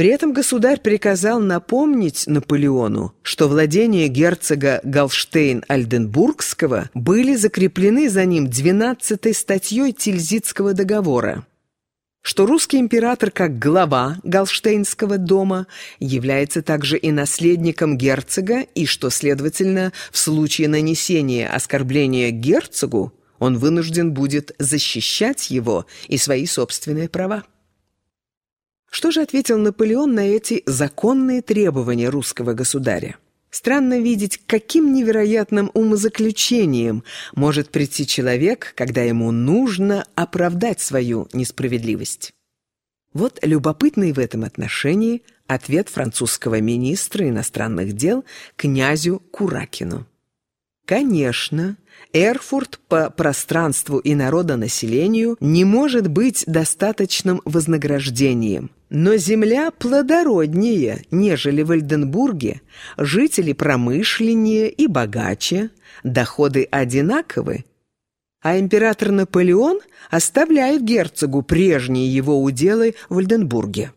При этом государь приказал напомнить Наполеону, что владения герцога Галштейн-Альденбургского были закреплены за ним 12-й статьей Тильзитского договора, что русский император как глава Галштейнского дома является также и наследником герцога и что, следовательно, в случае нанесения оскорбления герцогу он вынужден будет защищать его и свои собственные права. Что же ответил Наполеон на эти законные требования русского государя? Странно видеть, каким невероятным умозаключением может прийти человек, когда ему нужно оправдать свою несправедливость. Вот любопытный в этом отношении ответ французского министра иностранных дел князю Куракину. Конечно, Эрфурт по пространству и народонаселению не может быть достаточным вознаграждением. Но земля плодороднее, нежели в Эльденбурге, жители промышленнее и богаче, доходы одинаковы, а император Наполеон оставляет герцогу прежние его уделы в Эльденбурге.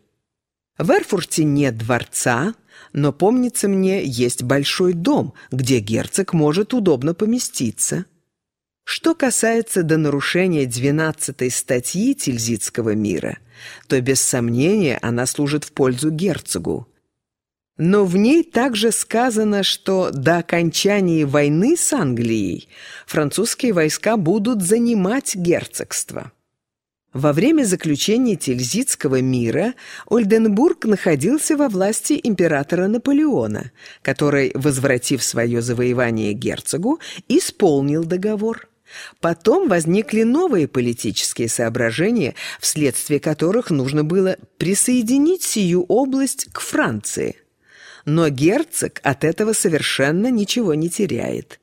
В Эрфурте нет дворца, но, помнится мне, есть большой дом, где герцог может удобно поместиться. Что касается до нарушения 12 статьи Тильзитского мира, то без сомнения она служит в пользу герцогу. Но в ней также сказано, что до окончания войны с Англией французские войска будут занимать герцогство. Во время заключения Тильзитского мира Ольденбург находился во власти императора Наполеона, который, возвратив свое завоевание герцогу, исполнил договор. Потом возникли новые политические соображения, вследствие которых нужно было присоединить сию область к Франции. Но герцог от этого совершенно ничего не теряет.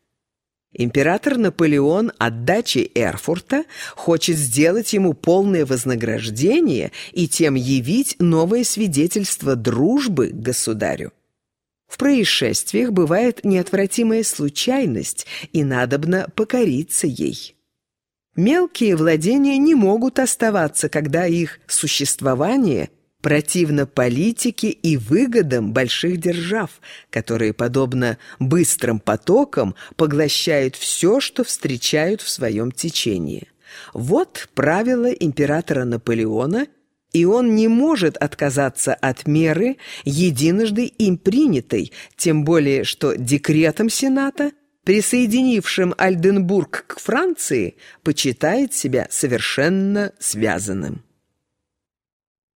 Император Наполеон от дачи Эрфурта хочет сделать ему полное вознаграждение и тем явить новое свидетельство дружбы государю. В происшествиях бывает неотвратимая случайность, и надобно покориться ей. Мелкие владения не могут оставаться, когда их существование – противно политике и выгодам больших держав, которые, подобно быстрым потокам, поглощают все, что встречают в своем течении. Вот правило императора Наполеона, и он не может отказаться от меры, единожды им принятой, тем более что декретом Сената – присоединившим Альденбург к Франции, почитает себя совершенно связанным.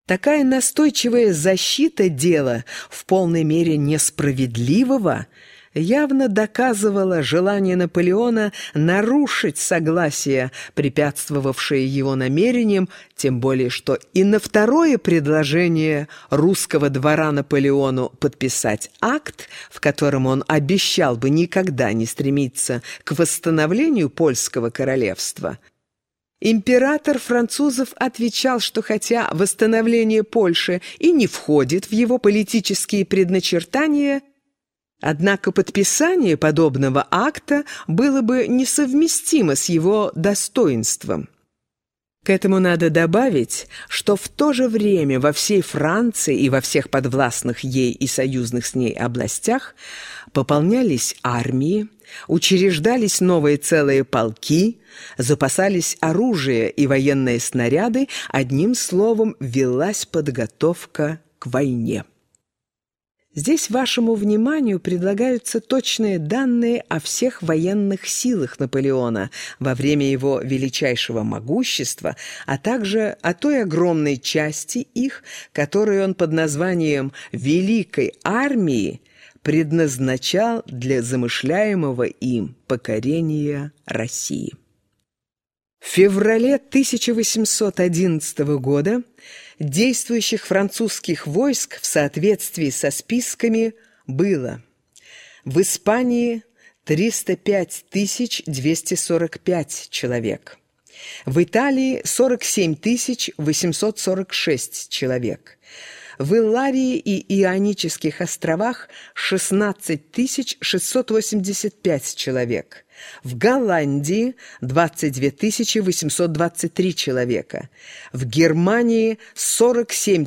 Такая настойчивая защита дела в полной мере несправедливого явно доказывала желание Наполеона нарушить согласие, препятствовавшее его намерениям, тем более что и на второе предложение русского двора Наполеону подписать акт, в котором он обещал бы никогда не стремиться к восстановлению польского королевства – Император французов отвечал, что хотя восстановление Польши и не входит в его политические предначертания, однако подписание подобного акта было бы несовместимо с его достоинством. К этому надо добавить, что в то же время во всей Франции и во всех подвластных ей и союзных с ней областях пополнялись армии, учреждались новые целые полки, запасались оружие и военные снаряды, одним словом, велась подготовка к войне. Здесь вашему вниманию предлагаются точные данные о всех военных силах Наполеона во время его величайшего могущества, а также о той огромной части их, которую он под названием «Великой армии» предназначал для замышляемого им покорения России. В феврале 1811 года действующих французских войск в соответствии со списками было в Испании 305 245 человек, в Италии 47 846 человек, в Илларии и Ионических островах 16 685 человек, в Голландии 22 823 человека, в Германии 47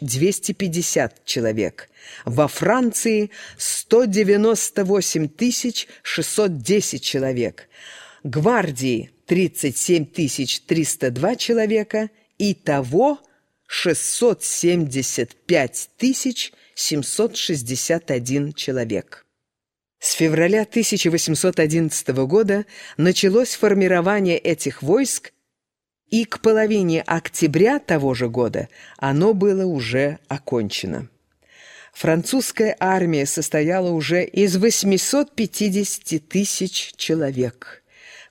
250 человек, во Франции 198 610 человек, гвардии 37 302 человека, и того 675 761 человек. С февраля 1811 года началось формирование этих войск, и к половине октября того же года оно было уже окончено. Французская армия состояла уже из 850 тысяч человек.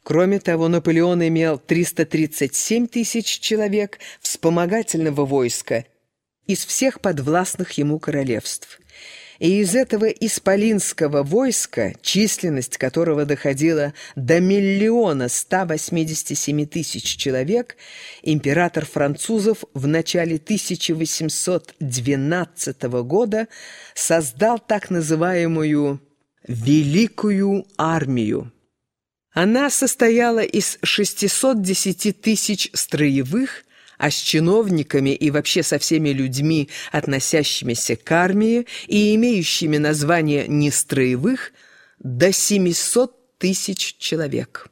Кроме того, Наполеон имел 337 тысяч человек вспомогательного войска из всех подвластных ему королевств. И из этого исполинского войска, численность которого доходила до миллиона 187 тысяч человек, император французов в начале 1812 года создал так называемую «Великую армию». Она состояла из 610 тысяч строевых, а с чиновниками и вообще со всеми людьми, относящимися к армии и имеющими название нестроевых, до 700 тысяч человек.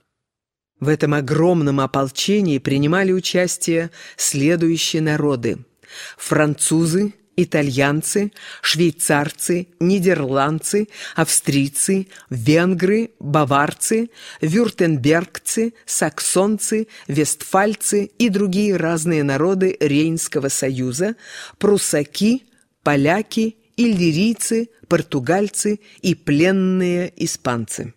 В этом огромном ополчении принимали участие следующие народы – французы – итальянцы, швейцарцы, нидерландцы, австрийцы, венгры, баварцы, вюртембергцы, саксонцы, вестфальцы и другие разные народы Рейнского союза, прусаки, поляки, иллирийцы, португальцы и пленные испанцы.